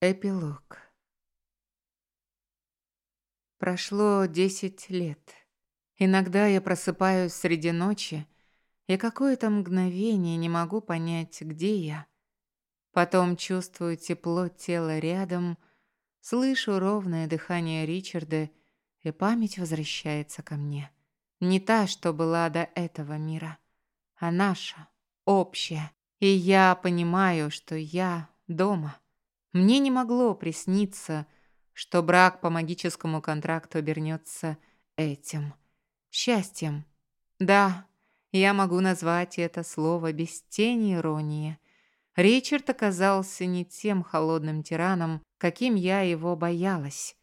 Эпилог. Прошло десять лет. Иногда я просыпаюсь среди ночи и какое-то мгновение не могу понять, где я. Потом чувствую тепло тела рядом, слышу ровное дыхание Ричарда, и память возвращается ко мне. Не та, что была до этого мира, а наша, общая. И я понимаю, что я дома. Мне не могло присниться, что брак по магическому контракту обернется этим. Счастьем. Да, я могу назвать это слово без тени иронии. Ричард оказался не тем холодным тираном, каким я его боялась,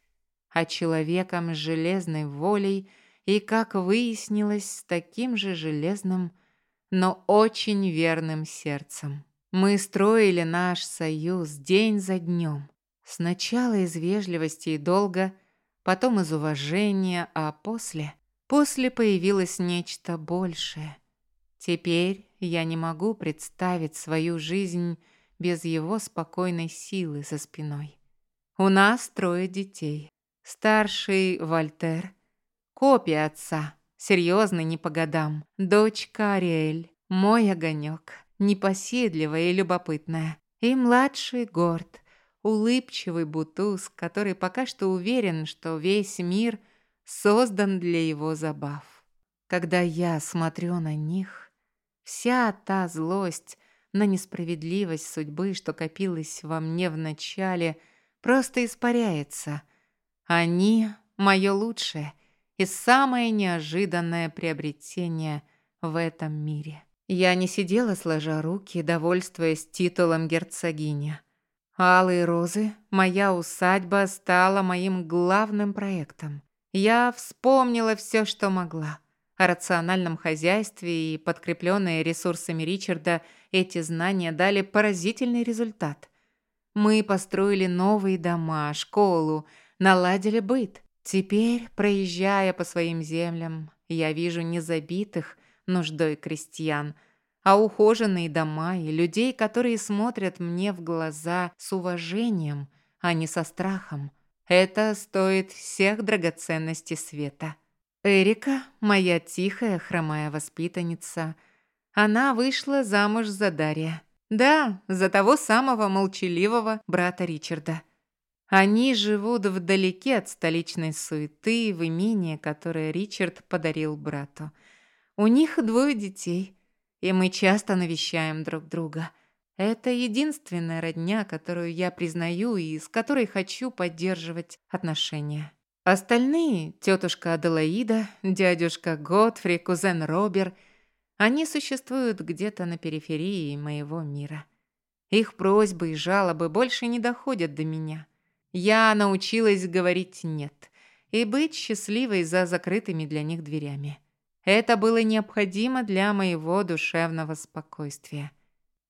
а человеком с железной волей и, как выяснилось, с таким же железным, но очень верным сердцем. Мы строили наш союз день за днем. Сначала из вежливости и долга, потом из уважения, а после... После появилось нечто большее. Теперь я не могу представить свою жизнь без его спокойной силы за спиной. У нас трое детей. Старший Вольтер, копия отца, серьезный не по годам. Дочка Ариэль, мой огонек непоседливая и любопытная. И младший Горд, улыбчивый бутуз, который пока что уверен, что весь мир создан для его забав. Когда я смотрю на них, вся та злость на несправедливость судьбы, что копилась во мне вначале, просто испаряется. Они — мое лучшее и самое неожиданное приобретение в этом мире. Я не сидела сложа руки, довольствуясь титулом герцогиня. Алые розы, моя усадьба стала моим главным проектом. Я вспомнила все, что могла. О рациональном хозяйстве и подкрепленные ресурсами Ричарда эти знания дали поразительный результат. Мы построили новые дома, школу, наладили быт. Теперь, проезжая по своим землям, я вижу незабитых, нуждой крестьян, а ухоженные дома и людей, которые смотрят мне в глаза с уважением, а не со страхом. Это стоит всех драгоценностей света. Эрика, моя тихая, хромая воспитанница, она вышла замуж за Дарья. Да, за того самого молчаливого брата Ричарда. Они живут вдалеке от столичной суеты в имении, которое Ричард подарил брату – у них двое детей, и мы часто навещаем друг друга. Это единственная родня, которую я признаю и с которой хочу поддерживать отношения. Остальные, тетушка Аделаида, дядюшка Готфри, кузен Робер, они существуют где-то на периферии моего мира. Их просьбы и жалобы больше не доходят до меня. Я научилась говорить «нет» и быть счастливой за закрытыми для них дверями. Это было необходимо для моего душевного спокойствия.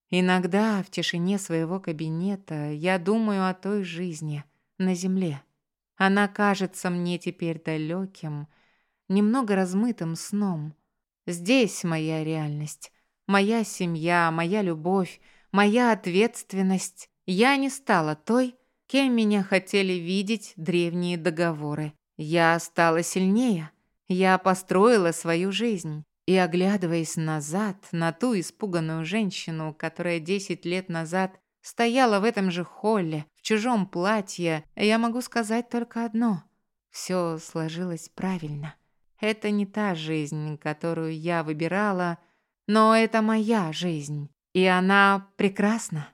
Иногда в тишине своего кабинета я думаю о той жизни на земле. Она кажется мне теперь далеким, немного размытым сном. Здесь моя реальность, моя семья, моя любовь, моя ответственность. Я не стала той, кем меня хотели видеть древние договоры. Я стала сильнее, я построила свою жизнь. И, оглядываясь назад на ту испуганную женщину, которая десять лет назад стояла в этом же холле, в чужом платье, я могу сказать только одно. Все сложилось правильно. Это не та жизнь, которую я выбирала, но это моя жизнь, и она прекрасна.